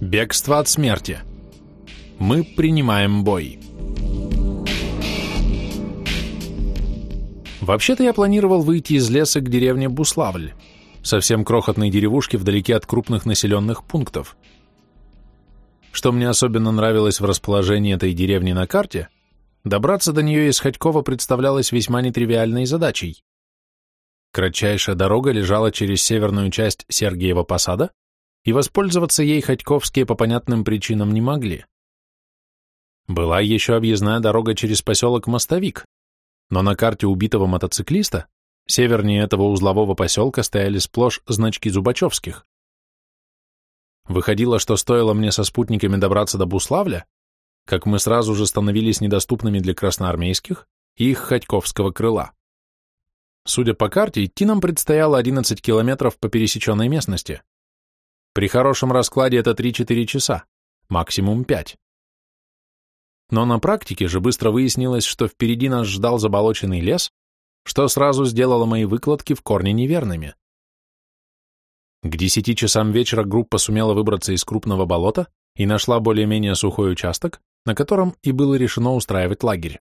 Бегство от смерти. Мы принимаем бой. Вообще-то я планировал выйти из леса к деревне Буславль, совсем крохотной деревушке вдалеке от крупных населенных пунктов. Что мне особенно нравилось в расположении этой деревни на карте, добраться до нее из Ходькова представлялось весьма нетривиальной задачей. Кратчайшая дорога лежала через северную часть Сергиева Посада, и воспользоваться ей Ходьковские по понятным причинам не могли. Была еще объездная дорога через поселок Мостовик, но на карте убитого мотоциклиста севернее этого узлового поселка стояли сплошь значки Зубачевских. Выходило, что стоило мне со спутниками добраться до Буславля, как мы сразу же становились недоступными для красноармейских и их Ходьковского крыла. Судя по карте, идти нам предстояло 11 километров по пересеченной местности. При хорошем раскладе это 3-4 часа, максимум 5. Но на практике же быстро выяснилось, что впереди нас ждал заболоченный лес, что сразу сделало мои выкладки в корне неверными. К десяти часам вечера группа сумела выбраться из крупного болота и нашла более-менее сухой участок, на котором и было решено устраивать лагерь.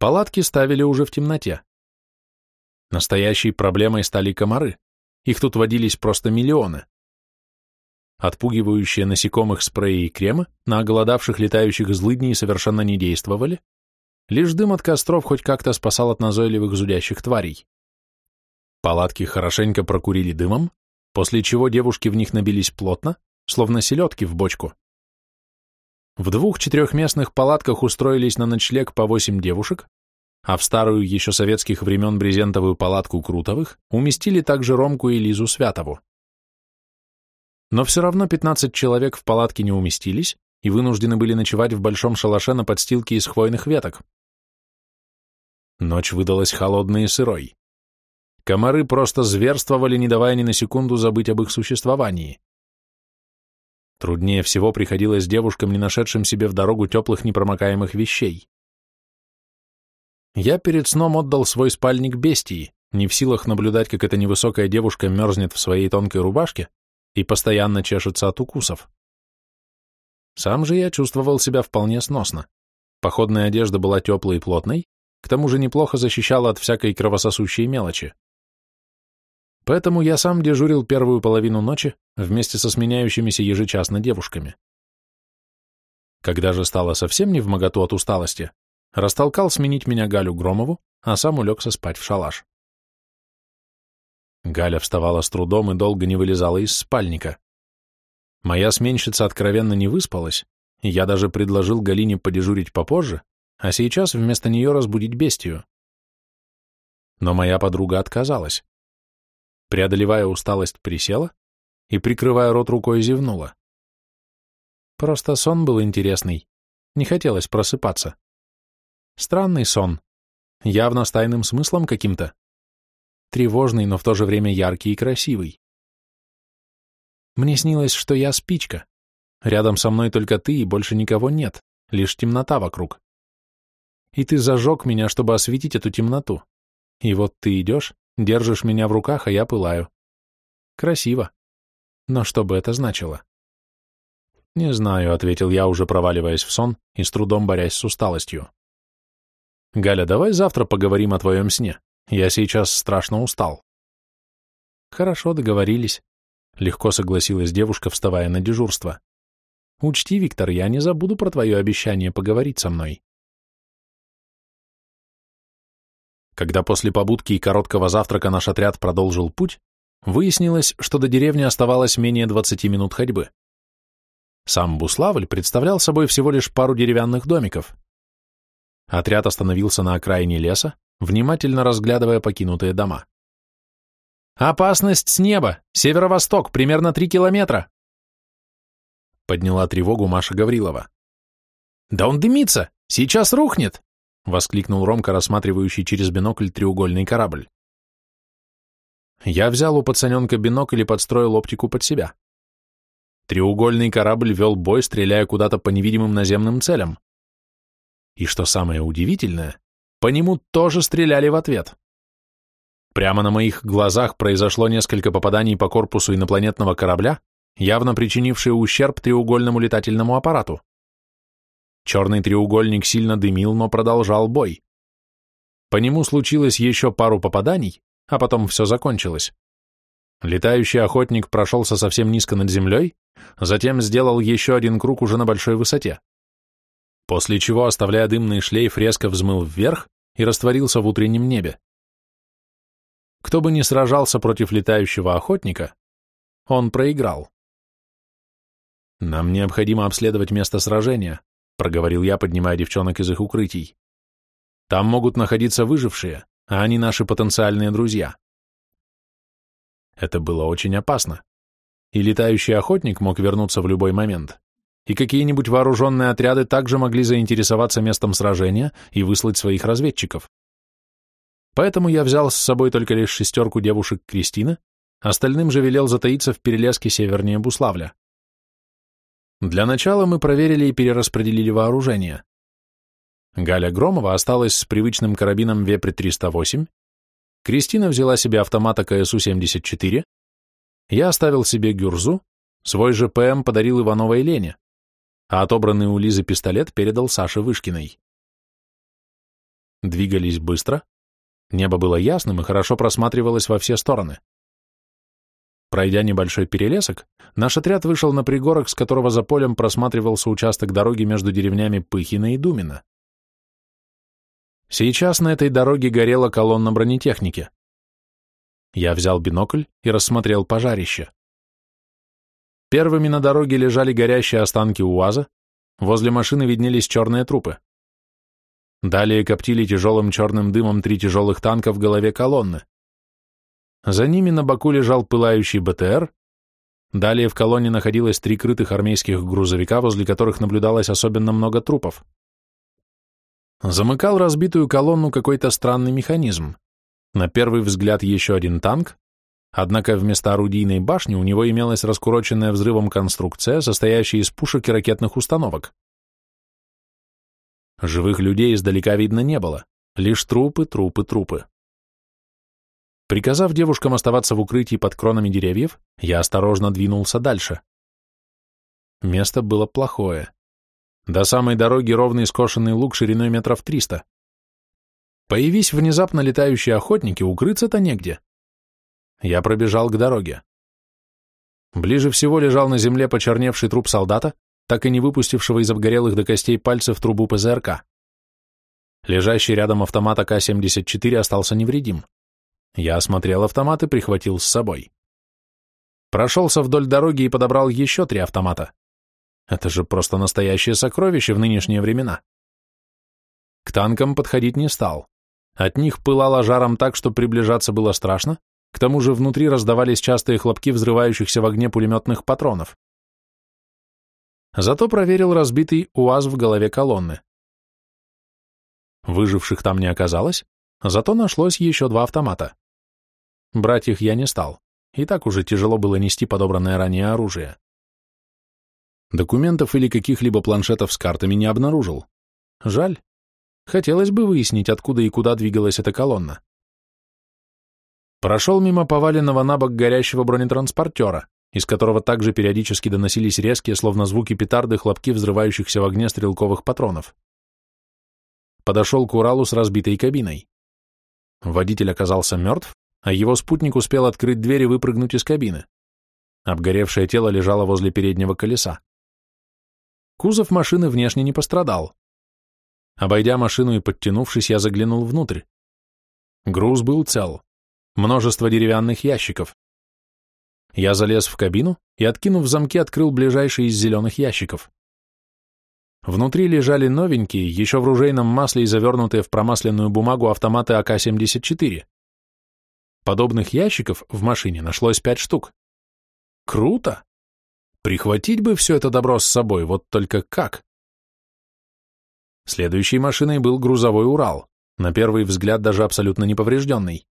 Палатки ставили уже в темноте. Настоящей проблемой стали комары. Их тут водились просто миллионы. Отпугивающие насекомых спреи и кремы на оголодавших летающих злыдней совершенно не действовали, лишь дым от костров хоть как-то спасал от назойливых зудящих тварей. Палатки хорошенько прокурили дымом, после чего девушки в них набились плотно, словно селедки в бочку. В двух четырехместных палатках устроились на ночлег по восемь девушек, а в старую еще советских времен брезентовую палатку Крутовых уместили также Ромку и Лизу Святову. Но все равно 15 человек в палатке не уместились и вынуждены были ночевать в большом шалаше на подстилке из хвойных веток. Ночь выдалась холодной и сырой. Комары просто зверствовали, не давая ни на секунду забыть об их существовании. Труднее всего приходилось девушкам, не нашедшим себе в дорогу теплых непромокаемых вещей. Я перед сном отдал свой спальник бестии, не в силах наблюдать, как эта невысокая девушка мерзнет в своей тонкой рубашке, и постоянно чешется от укусов. Сам же я чувствовал себя вполне сносно. Походная одежда была теплой и плотной, к тому же неплохо защищала от всякой кровососущей мелочи. Поэтому я сам дежурил первую половину ночи вместе со сменяющимися ежечасно девушками. Когда же стало совсем не в моготу от усталости, растолкал сменить меня Галю Громову, а сам улегся спать в шалаш. Галя вставала с трудом и долго не вылезала из спальника. Моя сменщица откровенно не выспалась, и я даже предложил Галине подежурить попозже, а сейчас вместо нее разбудить бестию. Но моя подруга отказалась. Преодолевая усталость, присела и, прикрывая рот рукой, зевнула. Просто сон был интересный, не хотелось просыпаться. Странный сон, явно с тайным смыслом каким-то тревожный, но в то же время яркий и красивый. Мне снилось, что я спичка. Рядом со мной только ты, и больше никого нет, лишь темнота вокруг. И ты зажег меня, чтобы осветить эту темноту. И вот ты идешь, держишь меня в руках, а я пылаю. Красиво. Но что бы это значило? Не знаю, — ответил я, уже проваливаясь в сон и с трудом борясь с усталостью. Галя, давай завтра поговорим о твоем сне. Я сейчас страшно устал. Хорошо, договорились. Легко согласилась девушка, вставая на дежурство. Учти, Виктор, я не забуду про твое обещание поговорить со мной. Когда после побудки и короткого завтрака наш отряд продолжил путь, выяснилось, что до деревни оставалось менее 20 минут ходьбы. Сам Буславль представлял собой всего лишь пару деревянных домиков. Отряд остановился на окраине леса, внимательно разглядывая покинутые дома. «Опасность с неба! Северо-восток, примерно три километра!» Подняла тревогу Маша Гаврилова. «Да он дымится! Сейчас рухнет!» — воскликнул Ромка, рассматривающий через бинокль треугольный корабль. Я взял у пацаненка бинокль и подстроил оптику под себя. Треугольный корабль вел бой, стреляя куда-то по невидимым наземным целям. И что самое удивительное, по нему тоже стреляли в ответ. Прямо на моих глазах произошло несколько попаданий по корпусу инопланетного корабля, явно причинившие ущерб треугольному летательному аппарату. Черный треугольник сильно дымил, но продолжал бой. По нему случилось еще пару попаданий, а потом все закончилось. Летающий охотник прошелся совсем низко над землей, затем сделал еще один круг уже на большой высоте. После чего, оставляя дымный шлейф, резко взмыл вверх и растворился в утреннем небе. Кто бы ни сражался против летающего охотника, он проиграл. «Нам необходимо обследовать место сражения», — проговорил я, поднимая девчонок из их укрытий. «Там могут находиться выжившие, а они наши потенциальные друзья». Это было очень опасно. И летающий охотник мог вернуться в любой момент. И какие-нибудь вооруженные отряды также могли заинтересоваться местом сражения и выслать своих разведчиков. Поэтому я взял с собой только лишь шестерку девушек Кристины, остальным же велел затаиться в перелеске севернее Буславля. Для начала мы проверили и перераспределили вооружение. Галя Громова осталась с привычным карабином Вепри-308, Кристина взяла себе автомат КСУ-74, я оставил себе Гюрзу, свой же ПМ подарил Ивановой Лене, а отобранный у Лизы пистолет передал Саше Вышкиной. Двигались быстро, небо было ясным и хорошо просматривалось во все стороны. Пройдя небольшой перелесок, наш отряд вышел на пригорок, с которого за полем просматривался участок дороги между деревнями Пыхина и Думина. Сейчас на этой дороге горела колонна бронетехники. Я взял бинокль и рассмотрел пожарище. Первыми на дороге лежали горящие останки УАЗа, возле машины виднелись черные трупы. Далее коптили тяжелым черным дымом три тяжелых танка в голове колонны. За ними на боку лежал пылающий БТР, далее в колонне находилось три крытых армейских грузовика, возле которых наблюдалось особенно много трупов. Замыкал разбитую колонну какой-то странный механизм. На первый взгляд еще один танк, однако вместо орудийной башни у него имелась раскуроченная взрывом конструкция, состоящая из пушек и ракетных установок. Живых людей издалека видно не было, лишь трупы, трупы, трупы. Приказав девушкам оставаться в укрытии под кронами деревьев, я осторожно двинулся дальше. Место было плохое. До самой дороги ровный скошенный луг шириной метров триста. Появись внезапно летающие охотники, укрыться-то негде. Я пробежал к дороге. Ближе всего лежал на земле почерневший труп солдата, так и не выпустившего из обгорелых до костей пальцев трубу ПЗРК. Лежащий рядом автомат АК-74 остался невредим. Я осмотрел автомат и прихватил с собой. Прошелся вдоль дороги и подобрал еще три автомата. Это же просто настоящее сокровище в нынешние времена. К танкам подходить не стал. От них пылало жаром так, что приближаться было страшно, к тому же внутри раздавались частые хлопки взрывающихся в огне пулеметных патронов. Зато проверил разбитый УАЗ в голове колонны. Выживших там не оказалось, зато нашлось еще два автомата. Брать их я не стал, и так уже тяжело было нести подобранное ранее оружие. Документов или каких-либо планшетов с картами не обнаружил. Жаль. Хотелось бы выяснить, откуда и куда двигалась эта колонна. Прошел мимо поваленного на бок горящего бронетранспортера, из которого также периодически доносились резкие, словно звуки петарды, хлопки взрывающихся в огне стрелковых патронов. Подошел к Уралу с разбитой кабиной. Водитель оказался мертв, а его спутник успел открыть дверь и выпрыгнуть из кабины. Обгоревшее тело лежало возле переднего колеса. Кузов машины внешне не пострадал. Обойдя машину и подтянувшись, я заглянул внутрь. Груз был цел. Множество деревянных ящиков. Я залез в кабину и, откинув замки, открыл ближайший из зеленых ящиков. Внутри лежали новенькие, еще в ружейном масле и завернутые в промасленную бумагу автоматы АК-74. Подобных ящиков в машине нашлось пять штук. Круто! Прихватить бы все это добро с собой, вот только как? Следующей машиной был грузовой Урал, на первый взгляд даже абсолютно неповрежденный.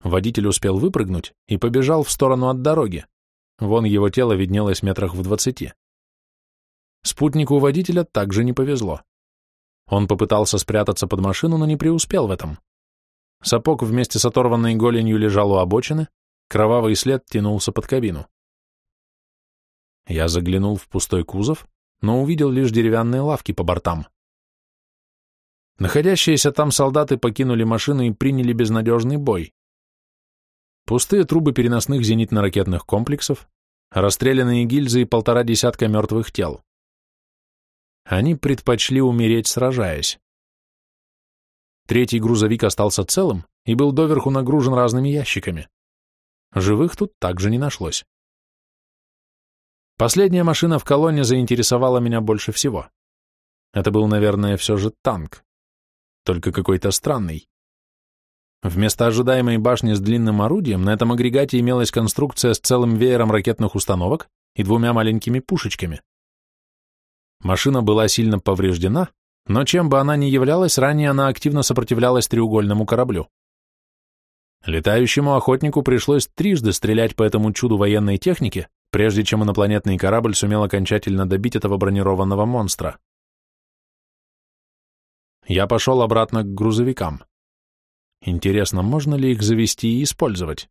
Водитель успел выпрыгнуть и побежал в сторону от дороги. Вон его тело виднелось метрах в двадцати. Спутнику водителя также не повезло. Он попытался спрятаться под машину, но не преуспел в этом. Сапог вместе с оторванной голенью лежал у обочины, кровавый след тянулся под кабину. Я заглянул в пустой кузов, но увидел лишь деревянные лавки по бортам. Находящиеся там солдаты покинули машину и приняли безнадежный бой. Пустые трубы переносных зенитно-ракетных комплексов, расстрелянные гильзы и полтора десятка мертвых тел. Они предпочли умереть, сражаясь. Третий грузовик остался целым и был доверху нагружен разными ящиками. Живых тут также не нашлось. Последняя машина в колонне заинтересовала меня больше всего. Это был, наверное, все же танк. Только какой-то странный. Вместо ожидаемой башни с длинным орудием на этом агрегате имелась конструкция с целым веером ракетных установок и двумя маленькими пушечками. Машина была сильно повреждена, но чем бы она ни являлась, ранее она активно сопротивлялась треугольному кораблю. Летающему охотнику пришлось трижды стрелять по этому чуду военной техники, прежде чем инопланетный корабль сумел окончательно добить этого бронированного монстра. Я пошел обратно к грузовикам. Интересно, можно ли их завести и использовать?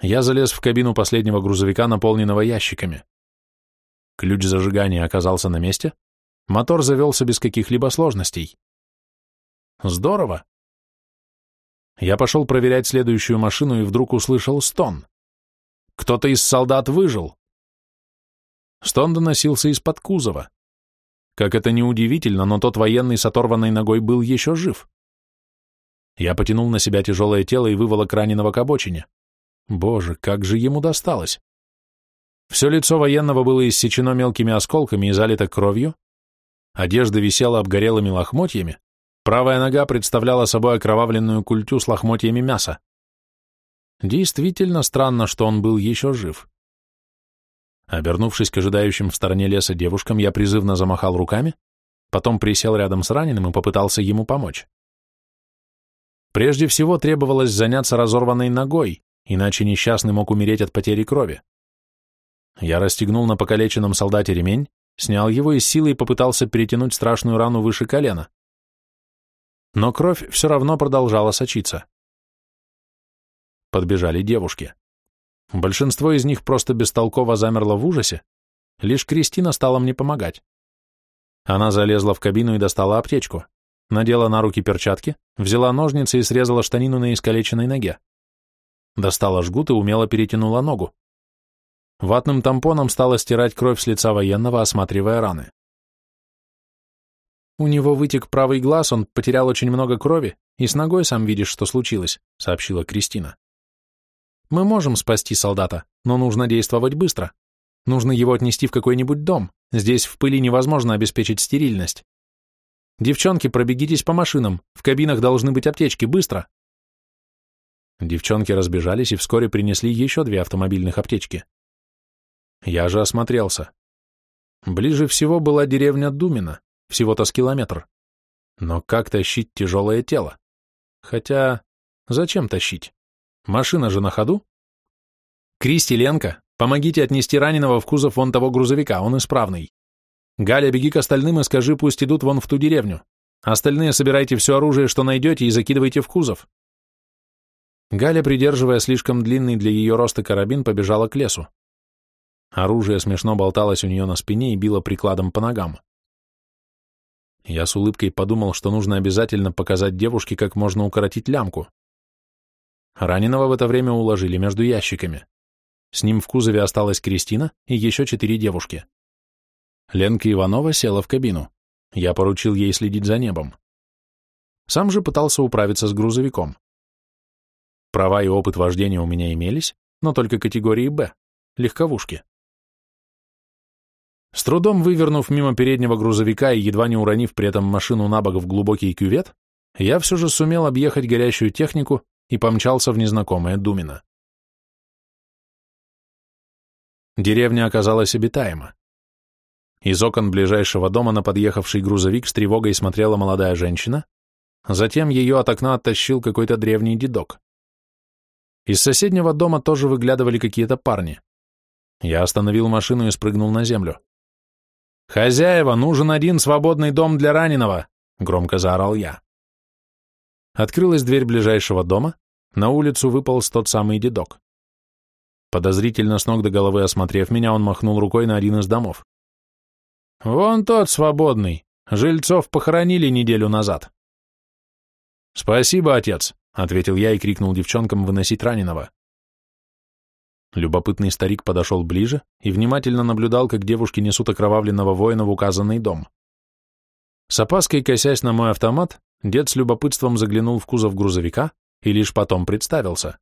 Я залез в кабину последнего грузовика, наполненного ящиками. Ключ зажигания оказался на месте, мотор завелся без каких-либо сложностей. Здорово. Я пошел проверять следующую машину и вдруг услышал стон. Кто-то из солдат выжил. Стон доносился из-под кузова. Как это ни удивительно, но тот военный с оторванной ногой был еще жив. Я потянул на себя тяжелое тело и выволок раненого к обочине. Боже, как же ему досталось! Все лицо военного было иссечено мелкими осколками и залито кровью, одежда висела обгорелыми лохмотьями, правая нога представляла собой окровавленную культю с лохмотьями мяса. Действительно странно, что он был еще жив. Обернувшись к ожидающим в стороне леса девушкам, я призывно замахал руками, потом присел рядом с раненым и попытался ему помочь. Прежде всего требовалось заняться разорванной ногой, иначе несчастный мог умереть от потери крови. Я расстегнул на покалеченном солдате ремень, снял его и силой попытался перетянуть страшную рану выше колена. Но кровь все равно продолжала сочиться. Подбежали девушки. Большинство из них просто бестолково замерло в ужасе, лишь Кристина стала мне помогать. Она залезла в кабину и достала аптечку, надела на руки перчатки, взяла ножницы и срезала штанину на искалеченной ноге. Достала жгут и умело перетянула ногу. Ватным тампоном стала стирать кровь с лица военного, осматривая раны. «У него вытек правый глаз, он потерял очень много крови, и с ногой сам видишь, что случилось», — сообщила Кристина. Мы можем спасти солдата, но нужно действовать быстро. Нужно его отнести в какой-нибудь дом. Здесь в пыли невозможно обеспечить стерильность. Девчонки, пробегитесь по машинам. В кабинах должны быть аптечки. Быстро!» Девчонки разбежались и вскоре принесли еще две автомобильных аптечки. Я же осмотрелся. Ближе всего была деревня Думина, всего-то с километр. Но как тащить тяжелое тело? Хотя, зачем тащить? Машина же на ходу? Кристи, Ленка, помогите отнести раненого в кузов вон того грузовика, он исправный. Галя, беги к остальным и скажи, пусть идут вон в ту деревню. Остальные собирайте все оружие, что найдете, и закидывайте в кузов. Галя, придерживая слишком длинный для ее роста карабин, побежала к лесу. Оружие смешно болталось у нее на спине и било прикладом по ногам. Я с улыбкой подумал, что нужно обязательно показать девушке, как можно укоротить лямку. Раненого в это время уложили между ящиками. С ним в кузове осталась Кристина и еще четыре девушки. Ленка Иванова села в кабину. Я поручил ей следить за небом. Сам же пытался управиться с грузовиком. Права и опыт вождения у меня имелись, но только категории «Б» — легковушки. С трудом вывернув мимо переднего грузовика и едва не уронив при этом машину на бок в глубокий кювет, я все же сумел объехать горящую технику и помчался в незнакомое Думино. Деревня оказалась обитаема. Из окон ближайшего дома на подъехавший грузовик с тревогой смотрела молодая женщина, затем ее от окна оттащил какой-то древний дедок. Из соседнего дома тоже выглядывали какие-то парни. Я остановил машину и спрыгнул на землю. «Хозяева, нужен один свободный дом для раненого!» — громко заорал я. Открылась дверь ближайшего дома, на улицу выполз тот самый дедок. Подозрительно с ног до головы осмотрев меня, он махнул рукой на один из домов. «Вон тот свободный. Жильцов похоронили неделю назад». «Спасибо, отец», — ответил я и крикнул девчонкам выносить раненого. Любопытный старик подошел ближе и внимательно наблюдал, как девушки несут окровавленного воина в указанный дом. С опаской косясь на мой автомат, дед с любопытством заглянул в кузов грузовика и лишь потом представился.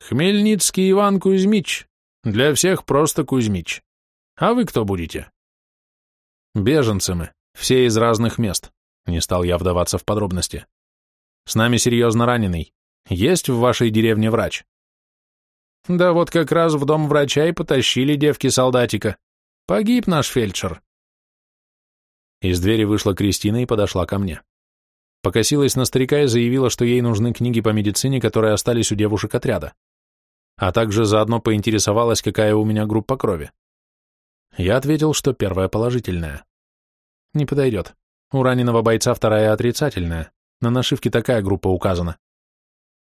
«Хмельницкий Иван Кузьмич. Для всех просто Кузьмич. А вы кто будете?» «Беженцы мы, все из разных мест», — не стал я вдаваться в подробности. «С нами серьезно раненый. Есть в вашей деревне врач?» «Да вот как раз в дом врача и потащили девки-солдатика. Погиб наш фельдшер». Из двери вышла Кристина и подошла ко мне. Покосилась на старика и заявила, что ей нужны книги по медицине, которые остались у девушек отряда а также заодно поинтересовалась, какая у меня группа крови. Я ответил, что первая положительная. Не подойдет. У раненого бойца вторая отрицательная. На нашивке такая группа указана.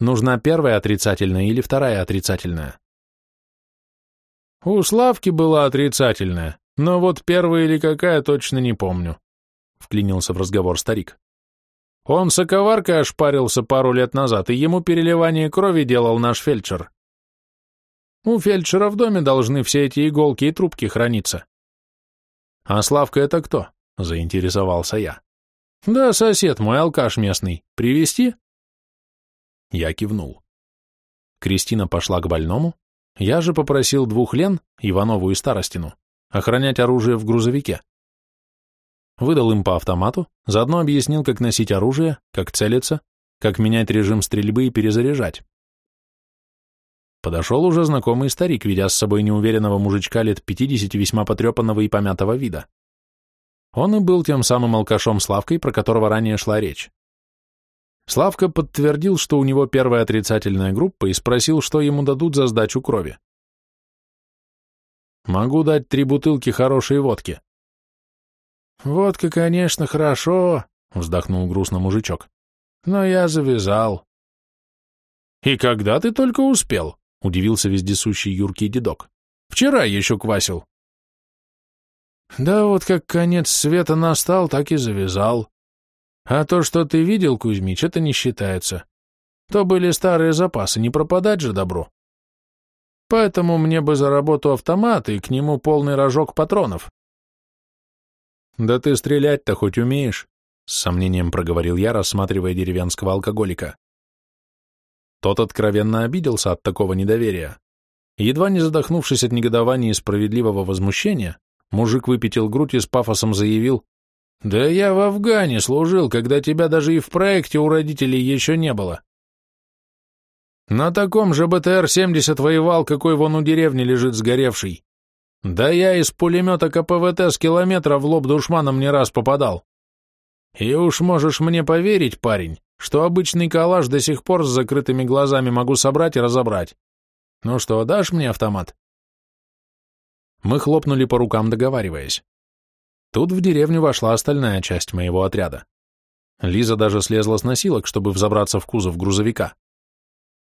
Нужна первая отрицательная или вторая отрицательная? У Славки была отрицательная, но вот первая или какая точно не помню. Вклинился в разговор старик. Он соковаркой ошпарился пару лет назад, и ему переливание крови делал наш фельдшер. У фельдшера в доме должны все эти иголки и трубки храниться. А Славка это кто? Заинтересовался я. Да, сосед мой, алкаш местный. Привести? Я кивнул. Кристина пошла к больному, я же попросил двух Лен, Иванову и Старостину, охранять оружие в грузовике. Выдал им по автомату, заодно объяснил, как носить оружие, как целиться, как менять режим стрельбы и перезаряжать. Подошел уже знакомый старик, ведя с собой неуверенного мужичка лет пятидесяти, весьма потрепанного и помятого вида. Он и был тем самым алкашом Славкой, про которого ранее шла речь. Славка подтвердил, что у него первая отрицательная группа, и спросил, что ему дадут за сдачу крови. «Могу дать три бутылки хорошей водки». «Водка, конечно, хорошо», — вздохнул грустно мужичок. «Но я завязал». «И когда ты только успел?» — удивился вездесущий юркий дедок. «Вчера еще квасил». «Да вот как конец света настал, так и завязал. А то, что ты видел, Кузьмич, это не считается. То были старые запасы, не пропадать же добро. Поэтому мне бы за работу автомат и к нему полный рожок патронов». «Да ты стрелять-то хоть умеешь?» — с сомнением проговорил я, рассматривая деревенского алкоголика. Тот откровенно обиделся от такого недоверия. Едва не задохнувшись от негодования и справедливого возмущения, мужик выпятил грудь и с пафосом заявил, «Да я в Афгане служил, когда тебя даже и в проекте у родителей еще не было. На таком же БТР-70 воевал, какой вон у деревни лежит сгоревший. Да я из пулемета КПВТ с километра в лоб душманом не раз попадал. И уж можешь мне поверить, парень, что обычный калаш до сих пор с закрытыми глазами могу собрать и разобрать. Ну что, дашь мне автомат? Мы хлопнули по рукам, договариваясь. Тут в деревню вошла остальная часть моего отряда. Лиза даже слезла с носилок, чтобы взобраться в кузов грузовика.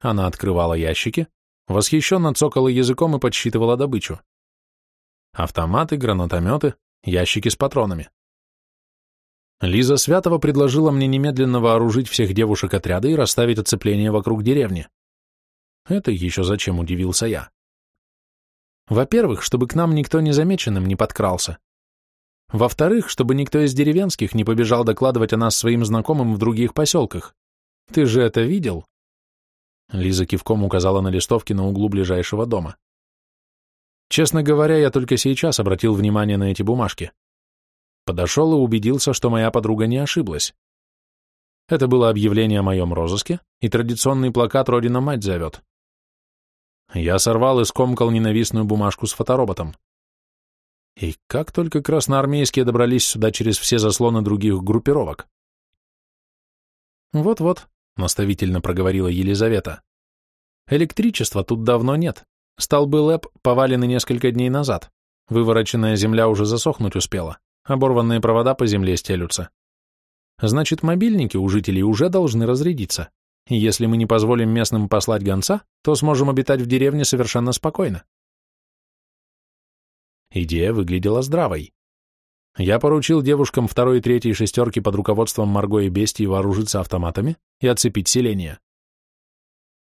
Она открывала ящики, восхищенно цокала языком и подсчитывала добычу. Автоматы, гранатометы, ящики с патронами. Лиза Святова предложила мне немедленно вооружить всех девушек отряда и расставить оцепление вокруг деревни. Это еще зачем, удивился я. Во-первых, чтобы к нам никто незамеченным не подкрался. Во-вторых, чтобы никто из деревенских не побежал докладывать о нас своим знакомым в других поселках. Ты же это видел? Лиза кивком указала на листовки на углу ближайшего дома. Честно говоря, я только сейчас обратил внимание на эти бумажки. Подошел и убедился, что моя подруга не ошиблась. Это было объявление о моем розыске и традиционный плакат «Родина мать зовет». Я сорвал и скомкал ненавистную бумажку с фотороботом. И как только красноармейские добрались сюда через все заслоны других группировок. «Вот-вот», — наставительно проговорила Елизавета. «Электричества тут давно нет. Столбы ЛЭП повалены несколько дней назад. Вывороченная земля уже засохнуть успела. Оборванные провода по земле стелются. Значит, мобильники у жителей уже должны разрядиться. и если мы не позволим местным послать гонца, то сможем обитать в деревне совершенно спокойно. Идея выглядела здравой. Я поручил девушкам второй и третьей шестерки под руководством Марго и Бестии вооружиться автоматами и оцепить селение.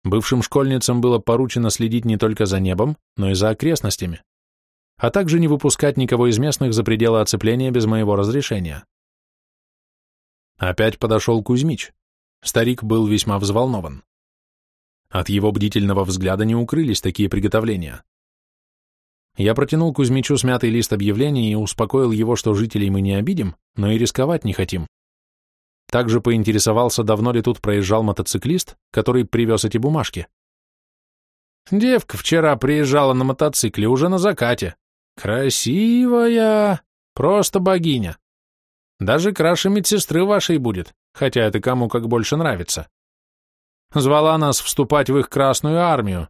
Бывшим школьницам было поручено следить не только за небом, но и за окрестностями, а также не выпускать никого из местных за пределы оцепления без моего разрешения. Опять подошел Кузьмич. Старик был весьма взволнован. От его бдительного взгляда не укрылись такие приготовления. Я протянул Кузьмичу смятый лист объявлений и успокоил его, что жителей мы не обидим, но и рисковать не хотим. Также поинтересовался, давно ли тут проезжал мотоциклист, который привез эти бумажки. Девка вчера приезжала на мотоцикле уже на закате. Красивая, просто богиня. Даже краше медсестры вашей будет, хотя это кому как больше нравится. Звала нас вступать в их Красную Армию,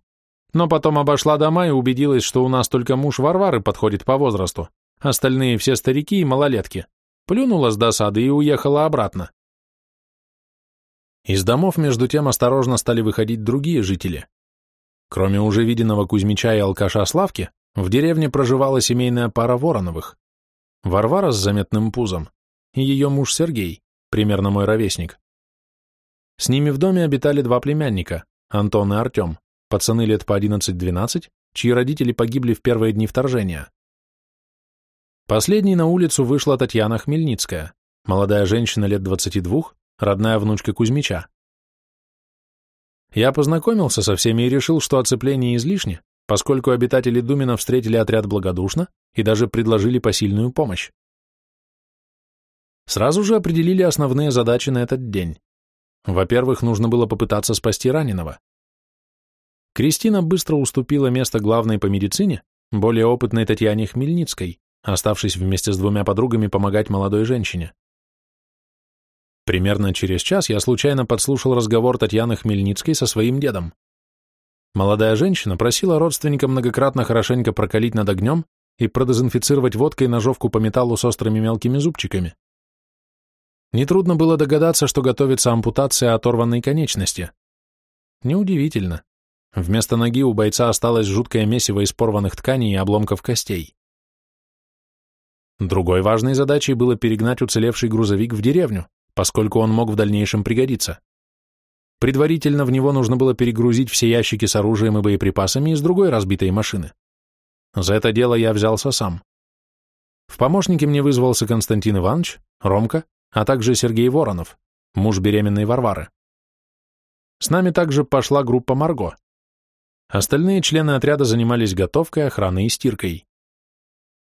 но потом обошла дома и убедилась, что у нас только муж Варвары подходит по возрасту, остальные все старики и малолетки. Плюнула с досады и уехала обратно. Из домов между тем осторожно стали выходить другие жители. Кроме уже виденного Кузьмича и алкаша Славки, в деревне проживала семейная пара Вороновых. Варвара с заметным пузом и ее муж Сергей, примерно мой ровесник. С ними в доме обитали два племянника, Антон и Артем, пацаны лет по 11-12, чьи родители погибли в первые дни вторжения. Последней на улицу вышла Татьяна Хмельницкая, молодая женщина лет 22, родная внучка Кузьмича. Я познакомился со всеми и решил, что оцепление излишне, поскольку обитатели Думина встретили отряд благодушно и даже предложили посильную помощь. Сразу же определили основные задачи на этот день. Во-первых, нужно было попытаться спасти раненого. Кристина быстро уступила место главной по медицине, более опытной Татьяне Хмельницкой, оставшись вместе с двумя подругами помогать молодой женщине. Примерно через час я случайно подслушал разговор Татьяны Хмельницкой со своим дедом. Молодая женщина просила родственника многократно хорошенько прокалить над огнем и продезинфицировать водкой ножовку по металлу с острыми мелкими зубчиками. Нетрудно было догадаться, что готовится ампутация оторванной конечности. Неудивительно. Вместо ноги у бойца осталось жуткое месиво из порванных тканей и обломков костей. Другой важной задачей было перегнать уцелевший грузовик в деревню, поскольку он мог в дальнейшем пригодиться. Предварительно в него нужно было перегрузить все ящики с оружием и боеприпасами из другой разбитой машины. За это дело я взялся сам. В помощники мне вызвался Константин Иванович, Ромка а также Сергей Воронов, муж беременной Варвары. С нами также пошла группа Марго. Остальные члены отряда занимались готовкой, охраной и стиркой.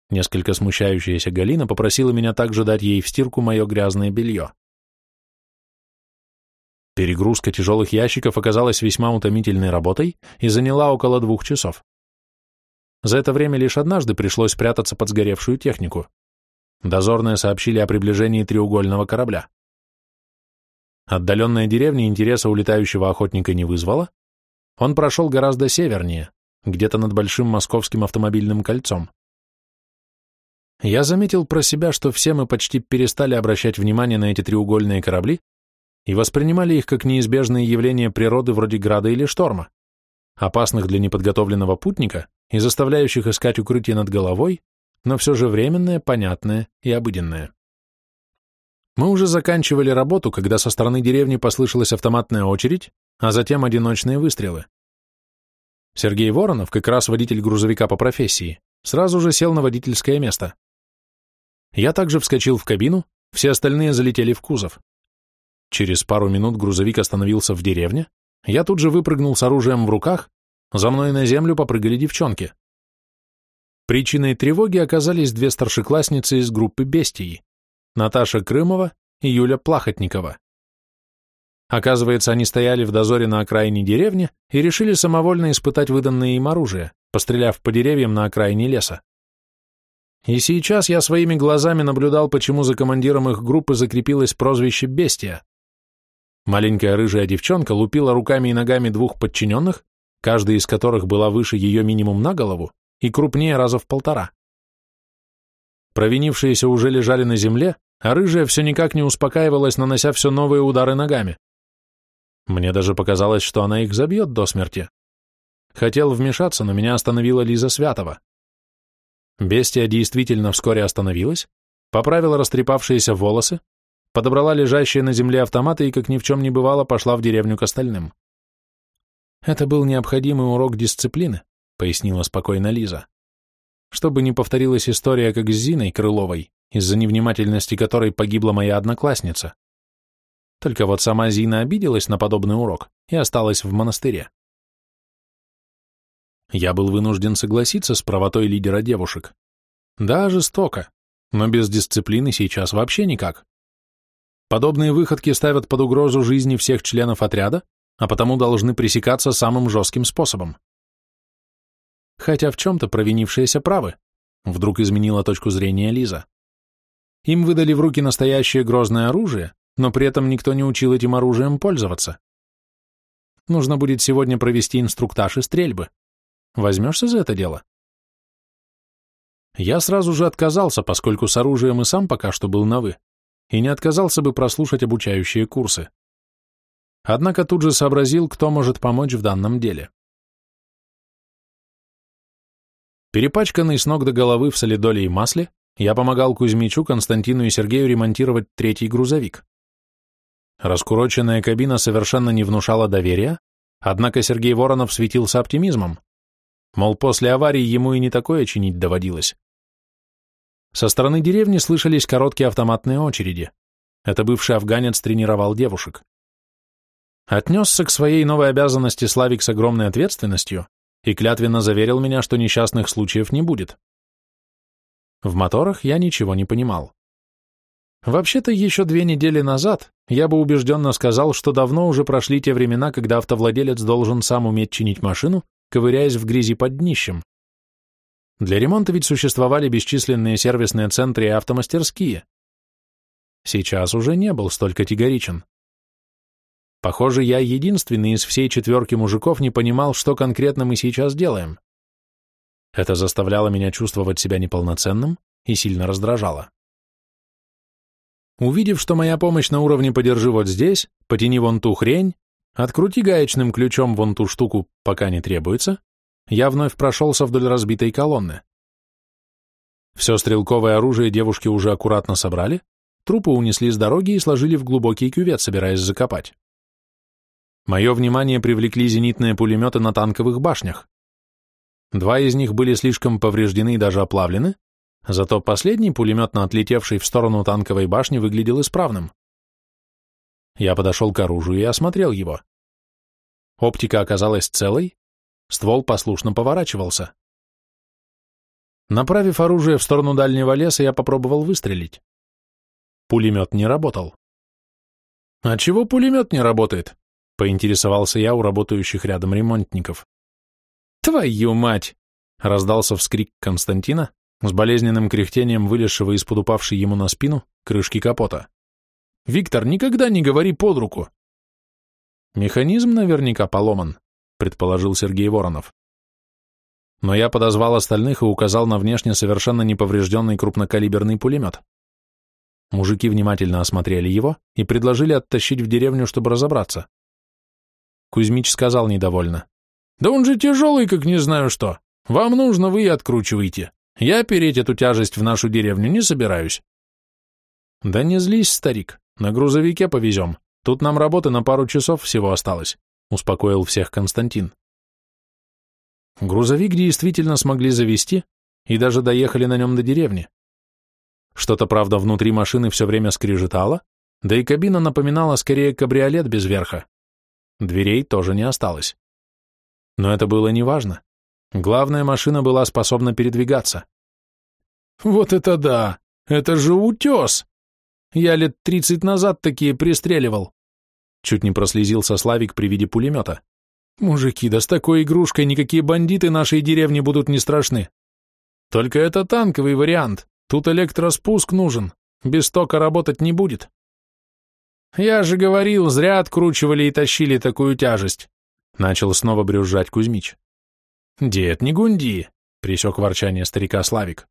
Несколько смущающаяся Галина попросила меня также дать ей в стирку мое грязное белье. Перегрузка тяжелых ящиков оказалась весьма утомительной работой и заняла около двух часов. За это время лишь однажды пришлось прятаться под сгоревшую технику. Дозорные сообщили о приближении треугольного корабля. Отдаленная деревня интереса у летающего охотника не вызвала. Он прошел гораздо севернее, где-то над Большим Московским автомобильным кольцом. Я заметил про себя, что все мы почти перестали обращать внимание на эти треугольные корабли и воспринимали их как неизбежные явления природы вроде града или шторма, опасных для неподготовленного путника и заставляющих искать укрытие над головой, но все же временное, понятное и обыденное. Мы уже заканчивали работу, когда со стороны деревни послышалась автоматная очередь, а затем одиночные выстрелы. Сергей Воронов, как раз водитель грузовика по профессии, сразу же сел на водительское место. Я также вскочил в кабину, все остальные залетели в кузов. Через пару минут грузовик остановился в деревне, я тут же выпрыгнул с оружием в руках, за мной на землю попрыгали девчонки. Причиной тревоги оказались две старшеклассницы из группы «Бестии» – Наташа Крымова и Юля Плахотникова. Оказывается, они стояли в дозоре на окраине деревни и решили самовольно испытать выданное им оружие, постреляв по деревьям на окраине леса. И сейчас я своими глазами наблюдал, почему за командиром их группы закрепилось прозвище «Бестия». Маленькая рыжая девчонка лупила руками и ногами двух подчиненных, каждый из которых была выше ее минимум на голову, и крупнее раза в полтора. Провинившиеся уже лежали на земле, а рыжая все никак не успокаивалась, нанося все новые удары ногами. Мне даже показалось, что она их забьет до смерти. Хотел вмешаться, но меня остановила Лиза Святова. Бестия действительно вскоре остановилась, поправила растрепавшиеся волосы, подобрала лежащие на земле автоматы и, как ни в чем не бывало, пошла в деревню к остальным. «Это был необходимый урок дисциплины», — пояснила спокойно Лиза. «Чтобы не повторилась история, как с Зиной Крыловой, из-за невнимательности которой погибла моя одноклассница. Только вот сама Зина обиделась на подобный урок и осталась в монастыре. Я был вынужден согласиться с правотой лидера девушек. Да, жестоко, но без дисциплины сейчас вообще никак. Подобные выходки ставят под угрозу жизни всех членов отряда, а потому должны пресекаться самым жестким способом. Хотя в чем-то провинившиеся правы, вдруг изменила точку зрения Лиза. Им выдали в руки настоящее грозное оружие, но при этом никто не учил этим оружием пользоваться. Нужно будет сегодня провести инструктаж и стрельбы. Возьмешься за это дело? Я сразу же отказался, поскольку с оружием и сам пока что был на «вы», и не отказался бы прослушать обучающие курсы. Однако тут же сообразил, кто может помочь в данном деле. Перепачканный с ног до головы в солидоле и масле, я помогал Кузьмичу, Константину и Сергею ремонтировать третий грузовик. Раскуроченная кабина совершенно не внушала доверия, однако Сергей Воронов светился оптимизмом. Мол, после аварии ему и не такое чинить доводилось. Со стороны деревни слышались короткие автоматные очереди. Это бывший афганец тренировал девушек. Отнесся к своей новой обязанности Славик с огромной ответственностью и клятвенно заверил меня, что несчастных случаев не будет. В моторах я ничего не понимал. Вообще-то еще две недели назад я бы убежденно сказал, что давно уже прошли те времена, когда автовладелец должен сам уметь чинить машину, ковыряясь в грязи под днищем. Для ремонта ведь существовали бесчисленные сервисные центры и автомастерские. Сейчас уже не был столь категоричен. Похоже, я единственный из всей четверки мужиков не понимал, что конкретно мы сейчас делаем. Это заставляло меня чувствовать себя неполноценным и сильно раздражало. Увидев, что моя помощь на уровне «подержи вот здесь», «потяни вон ту хрень», «открути гаечным ключом вон ту штуку, пока не требуется», я вновь прошелся вдоль разбитой колонны. Все стрелковое оружие девушки уже аккуратно собрали, трупы унесли с дороги и сложили в глубокий кювет, собираясь закопать. Мое внимание привлекли зенитные пулеметы на танковых башнях. Два из них были слишком повреждены и даже оплавлены, Зато последний, пулеметно отлетевший в сторону танковой башни, выглядел исправным. Я подошел к оружию и осмотрел его. Оптика оказалась целой, ствол послушно поворачивался. Направив оружие в сторону дальнего леса, я попробовал выстрелить. Пулемет не работал. «А чего пулемет не работает?» — поинтересовался я у работающих рядом ремонтников. «Твою мать!» — раздался вскрик Константина, с болезненным кряхтением вылезшего из-под упавшей ему на спину крышки капота. «Виктор, никогда не говори под руку!» «Механизм наверняка поломан», — предположил Сергей Воронов. Но я подозвал остальных и указал на внешне совершенно неповрежденный крупнокалиберный пулемет. Мужики внимательно осмотрели его и предложили оттащить в деревню, чтобы разобраться. Кузьмич сказал недовольно. «Да он же тяжелый, как не знаю что. Вам нужно, вы и откручиваете. Я переть эту тяжесть в нашу деревню не собираюсь. Да не злись, старик, на грузовике повезем. Тут нам работы на пару часов всего осталось, успокоил всех Константин. Грузовик действительно смогли завести и даже доехали на нем до деревни. Что-то, правда, внутри машины все время скрежетало, да и кабина напоминала скорее кабриолет без верха. Дверей тоже не осталось. Но это было неважно. Главная машина была способна передвигаться. Вот это да! Это же утес! Я лет тридцать назад такие пристреливал. Чуть не прослезился Славик при виде пулемета. Мужики, да с такой игрушкой никакие бандиты нашей деревни будут не страшны. Только это танковый вариант. Тут электроспуск нужен. Без тока работать не будет. Я же говорил, зря откручивали и тащили такую тяжесть. Начал снова брюзжать Кузьмич. «Дед, не гунди!» — присек ворчание старика Славик.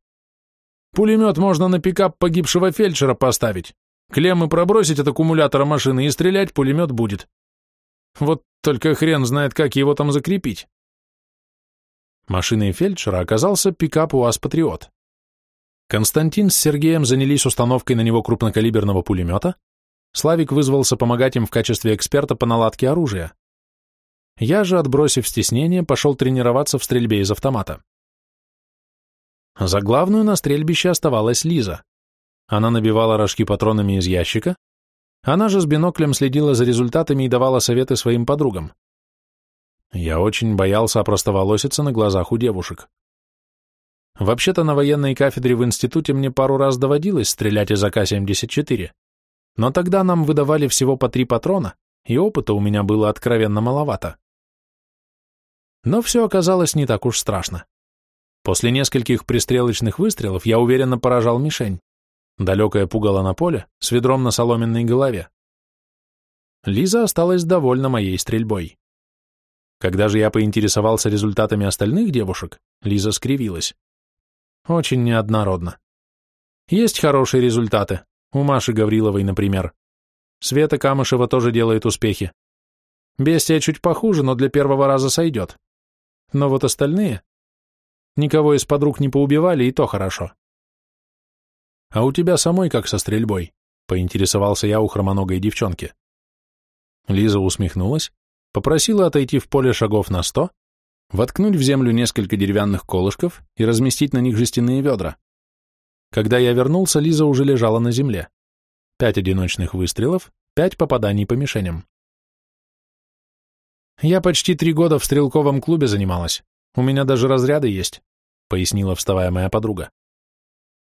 «Пулемет можно на пикап погибшего фельдшера поставить, клеммы пробросить от аккумулятора машины и стрелять пулемет будет. Вот только хрен знает, как его там закрепить. Машиной фельдшера оказался пикап УАЗ «Патриот». Константин с Сергеем занялись установкой на него крупнокалиберного пулемета, Славик вызвался помогать им в качестве эксперта по наладке оружия. Я же, отбросив стеснение, пошел тренироваться в стрельбе из автомата. За главную на стрельбище оставалась Лиза. Она набивала рожки патронами из ящика, она же с биноклем следила за результатами и давала советы своим подругам. Я очень боялся опростоволоситься на глазах у девушек. Вообще-то на военной кафедре в институте мне пару раз доводилось стрелять из АК-74, но тогда нам выдавали всего по три патрона, и опыта у меня было откровенно маловато. Но все оказалось не так уж страшно. После нескольких пристрелочных выстрелов я уверенно поражал мишень. Далекое пугало на поле с ведром на соломенной голове. Лиза осталась довольна моей стрельбой. Когда же я поинтересовался результатами остальных девушек, Лиза скривилась. Очень неоднородно. Есть хорошие результаты, у Маши Гавриловой, например. Света Камышева тоже делает успехи. Бестия чуть похуже, но для первого раза сойдет. Но вот остальные... Никого из подруг не поубивали, и то хорошо. А у тебя самой как со стрельбой? Поинтересовался я у хромоногой девчонки. Лиза усмехнулась, попросила отойти в поле шагов на сто, воткнуть в землю несколько деревянных колышков и разместить на них жестяные ведра. Когда я вернулся, Лиза уже лежала на земле. Пять одиночных выстрелов, пять попаданий по мишеням. «Я почти три года в стрелковом клубе занималась. У меня даже разряды есть», — пояснила вставая моя подруга.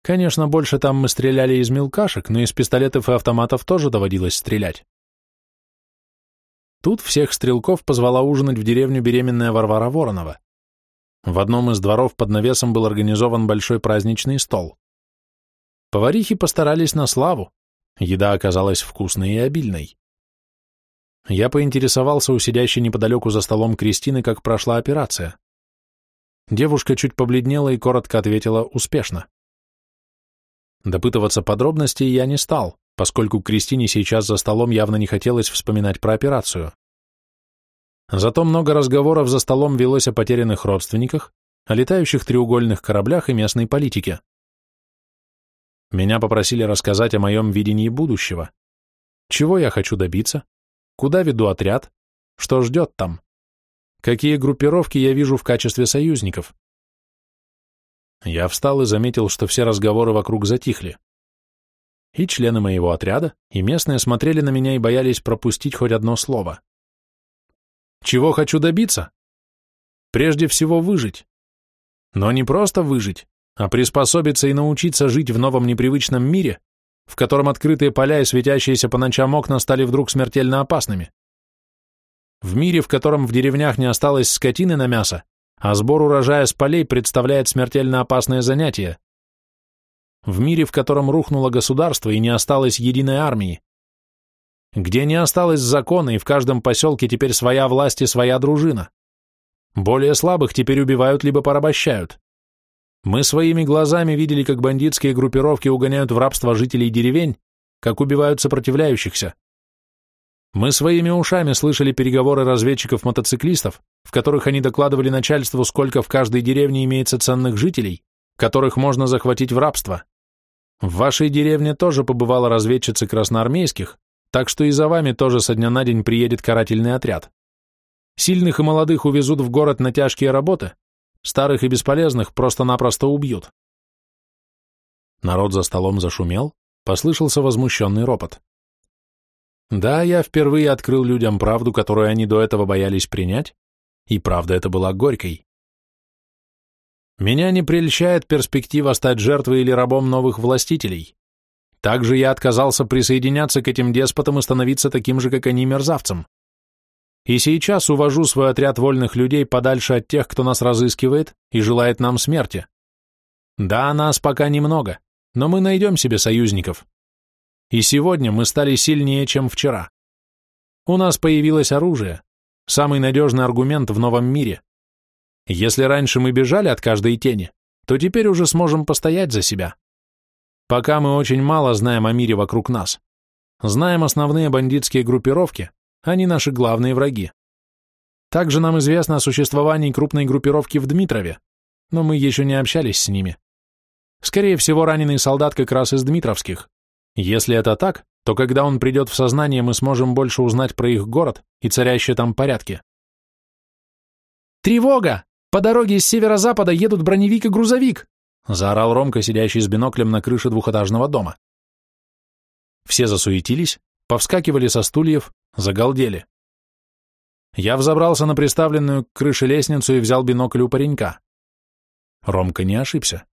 «Конечно, больше там мы стреляли из мелкашек, но из пистолетов и автоматов тоже доводилось стрелять». Тут всех стрелков позвала ужинать в деревню беременная Варвара Воронова. В одном из дворов под навесом был организован большой праздничный стол. Поварихи постарались на славу, еда оказалась вкусной и обильной. Я поинтересовался у сидящей неподалеку за столом Кристины, как прошла операция. Девушка чуть побледнела и коротко ответила «успешно». Допытываться подробностей я не стал, поскольку Кристине сейчас за столом явно не хотелось вспоминать про операцию. Зато много разговоров за столом велось о потерянных родственниках, о летающих треугольных кораблях и местной политике. Меня попросили рассказать о моем видении будущего. Чего я хочу добиться, Куда веду отряд? Что ждет там? Какие группировки я вижу в качестве союзников? Я встал и заметил, что все разговоры вокруг затихли. И члены моего отряда, и местные смотрели на меня и боялись пропустить хоть одно слово. Чего хочу добиться? Прежде всего выжить. Но не просто выжить, а приспособиться и научиться жить в новом непривычном мире, в котором открытые поля и светящиеся по ночам окна стали вдруг смертельно опасными. В мире, в котором в деревнях не осталось скотины на мясо, а сбор урожая с полей представляет смертельно опасное занятие. В мире, в котором рухнуло государство и не осталось единой армии. Где не осталось закона, и в каждом поселке теперь своя власть и своя дружина. Более слабых теперь убивают либо порабощают. Мы своими глазами видели, как бандитские группировки угоняют в рабство жителей деревень, как убивают сопротивляющихся. Мы своими ушами слышали переговоры разведчиков-мотоциклистов, в которых они докладывали начальству, сколько в каждой деревне имеется ценных жителей, которых можно захватить в рабство. В вашей деревне тоже побывала разведчица красноармейских, так что и за вами тоже со дня на день приедет карательный отряд. Сильных и молодых увезут в город на тяжкие работы, Старых и бесполезных просто-напросто убьют. Народ за столом зашумел, послышался возмущенный ропот. Да, я впервые открыл людям правду, которую они до этого боялись принять, и правда это была горькой. Меня не прельщает перспектива стать жертвой или рабом новых властителей. Также я отказался присоединяться к этим деспотам и становиться таким же, как они, мерзавцем. И сейчас увожу свой отряд вольных людей подальше от тех, кто нас разыскивает и желает нам смерти. Да, нас пока немного, но мы найдем себе союзников. И сегодня мы стали сильнее, чем вчера. У нас появилось оружие, самый надежный аргумент в новом мире. Если раньше мы бежали от каждой тени, то теперь уже сможем постоять за себя. Пока мы очень мало знаем о мире вокруг нас. Знаем основные бандитские группировки, Они наши главные враги. Также нам известно о существовании крупной группировки в Дмитрове, но мы еще не общались с ними. Скорее всего, раненый солдат как раз из Дмитровских. Если это так, то когда он придет в сознание, мы сможем больше узнать про их город и царящие там порядки. «Тревога! По дороге с северо-запада едут броневик и грузовик!» заорал Ромка, сидящий с биноклем на крыше двухэтажного дома. Все засуетились, повскакивали со стульев, загалдели. Я взобрался на приставленную к крыше лестницу и взял бинокль у паренька. Ромка не ошибся.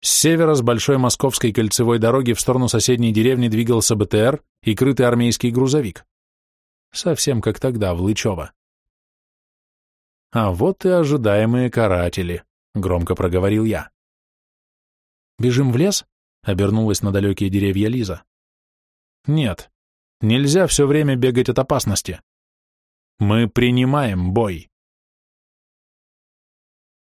С севера с большой московской кольцевой дороги в сторону соседней деревни двигался БТР и крытый армейский грузовик. Совсем как тогда, в Лычево. «А вот и ожидаемые каратели», — громко проговорил я. «Бежим в лес?» — обернулась на далекие деревья Лиза. «Нет, нельзя все время бегать от опасности. Мы принимаем бой».